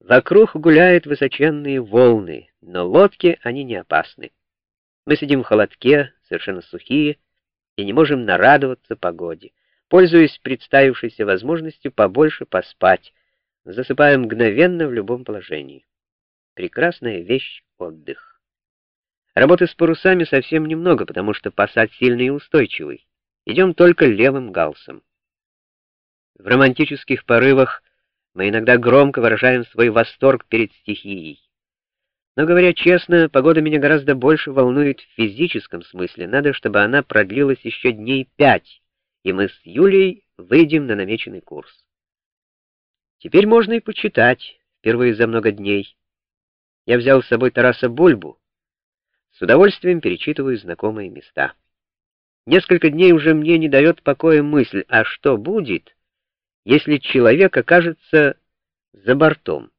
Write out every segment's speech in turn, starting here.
Вокруг гуляют высоченные волны, но лодки они не опасны. Мы сидим в холодке, совершенно сухие, и не можем нарадоваться погоде. Пользуясь представившейся возможностью побольше поспать, засыпаем мгновенно в любом положении. Прекрасная вещь — отдых. Работы с парусами совсем немного, потому что посад сильный и устойчивый. Идем только левым галсом. В романтических порывах мы иногда громко выражаем свой восторг перед стихией. Но, говоря честно, погода меня гораздо больше волнует в физическом смысле. Надо, чтобы она продлилась еще дней пять, и мы с Юлей выйдем на намеченный курс. Теперь можно и почитать, впервые за много дней. Я взял с собой Тараса Бульбу. С удовольствием перечитываю знакомые места. Несколько дней уже мне не дает покоя мысль, а что будет, если человек окажется за бортом.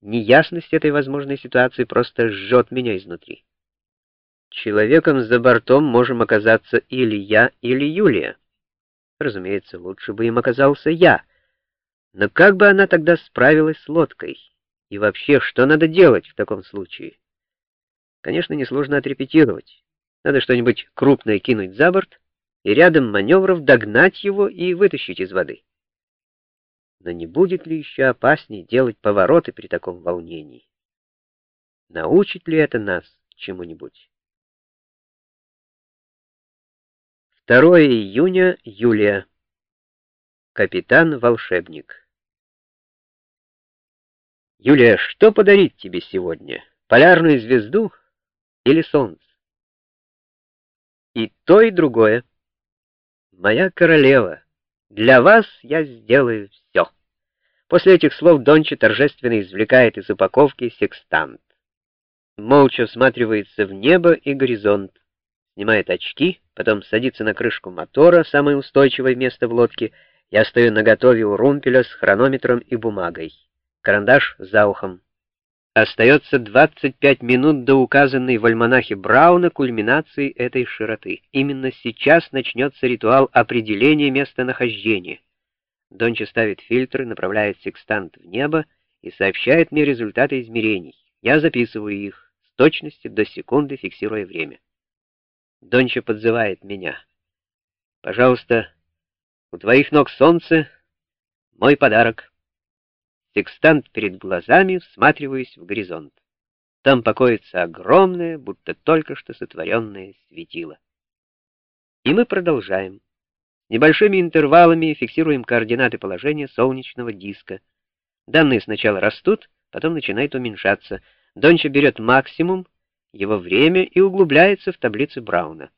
Неясность этой возможной ситуации просто жжет меня изнутри. Человеком за бортом можем оказаться или я, или Юлия. Разумеется, лучше бы им оказался я. Но как бы она тогда справилась с лодкой? И вообще, что надо делать в таком случае? Конечно, несложно отрепетировать. Надо что-нибудь крупное кинуть за борт и рядом маневров догнать его и вытащить из воды. Но не будет ли еще опаснее делать повороты при таком волнении? Научит ли это нас чему-нибудь? 2 июня, Юлия. Капитан-волшебник. Юлия, что подарить тебе сегодня? Полярную звезду или солнце? И то, и другое. Моя королева, для вас я сделаю все. После этих слов Донча торжественно извлекает из упаковки секстант. Молча всматривается в небо и горизонт, снимает очки, потом садится на крышку мотора, самое устойчивое место в лодке. Я стою наготове у румпеля с хронометром и бумагой. Карандаш за ухом. Остается 25 минут до указанной в альманахе Брауна кульминации этой широты. Именно сейчас начнется ритуал определения местонахождения. Донча ставит фильтр, направляет секстант в небо и сообщает мне результаты измерений. Я записываю их с точностью до секунды, фиксируя время. Донча подзывает меня. «Пожалуйста, у твоих ног солнце, мой подарок». Секстант перед глазами, всматриваясь в горизонт. Там покоится огромное, будто только что сотворенное светило. И мы продолжаем. Небольшими интервалами фиксируем координаты положения солнечного диска. Данные сначала растут, потом начинают уменьшаться. Донча берет максимум, его время и углубляется в таблицы Брауна.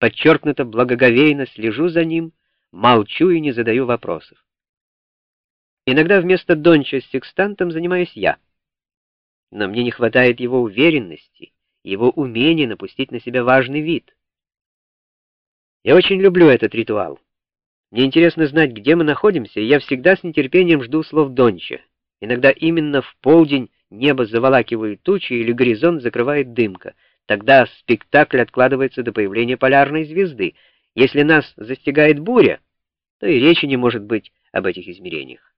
Подчеркнуто благоговейно слежу за ним, молчу и не задаю вопросов. Иногда вместо Донча с секстантом занимаюсь я. Но мне не хватает его уверенности, его умения напустить на себя важный вид. Я очень люблю этот ритуал. Мне интересно знать, где мы находимся, и я всегда с нетерпением жду слов Донча. Иногда именно в полдень небо заволакивает тучи или горизонт закрывает дымка. Тогда спектакль откладывается до появления полярной звезды. Если нас застигает буря, то и речи не может быть об этих измерениях.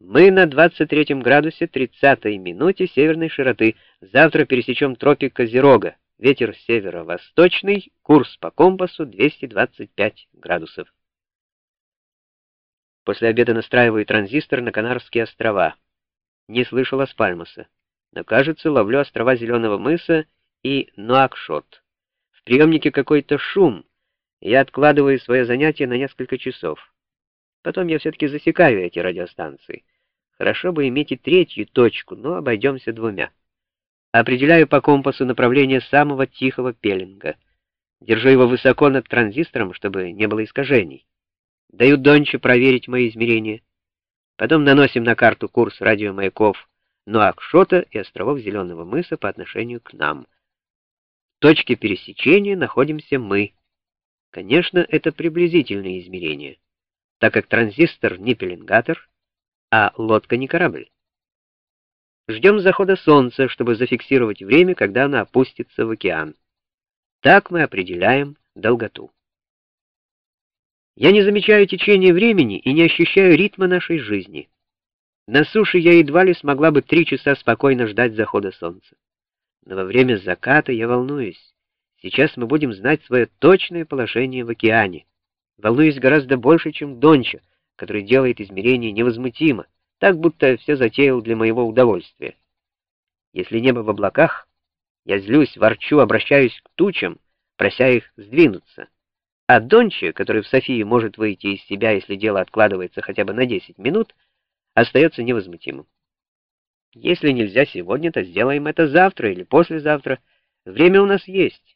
Мы на 23 градусе 30 минуте северной широты. Завтра пересечем тропик Козерога. Ветер северо-восточный, курс по компасу 225 градусов. После обеда настраиваю транзистор на Канарские острова. Не слышал Аспальмаса, но, кажется, ловлю острова Зеленого мыса и Нуакшот. В приемнике какой-то шум. Я откладываю свое занятие на несколько часов. Потом я все-таки засекаю эти радиостанции. Хорошо бы иметь и третью точку, но обойдемся двумя. Определяю по компасу направление самого тихого пеленга. Держу его высоко над транзистором, чтобы не было искажений. Даю Донче проверить мои измерения. Потом наносим на карту курс радиомаяков Нуакшота и островов Зеленого мыса по отношению к нам. В точке пересечения находимся мы. Конечно, это приблизительные измерения, так как транзистор не пеленгатор, а лодка не корабль. Ждем захода солнца, чтобы зафиксировать время, когда оно опустится в океан. Так мы определяем долготу. Я не замечаю течения времени и не ощущаю ритма нашей жизни. На суше я едва ли смогла бы три часа спокойно ждать захода солнца. Но во время заката я волнуюсь. Сейчас мы будем знать свое точное положение в океане. Волнуюсь гораздо больше, чем Донча, который делает измерения невозмутимо, так будто все затеял для моего удовольствия. Если небо в облаках, я злюсь, ворчу, обращаюсь к тучам, прося их сдвинуться. А Донче, который в Софии может выйти из себя, если дело откладывается хотя бы на 10 минут, остается невозмутимым. Если нельзя сегодня, то сделаем это завтра или послезавтра. Время у нас есть.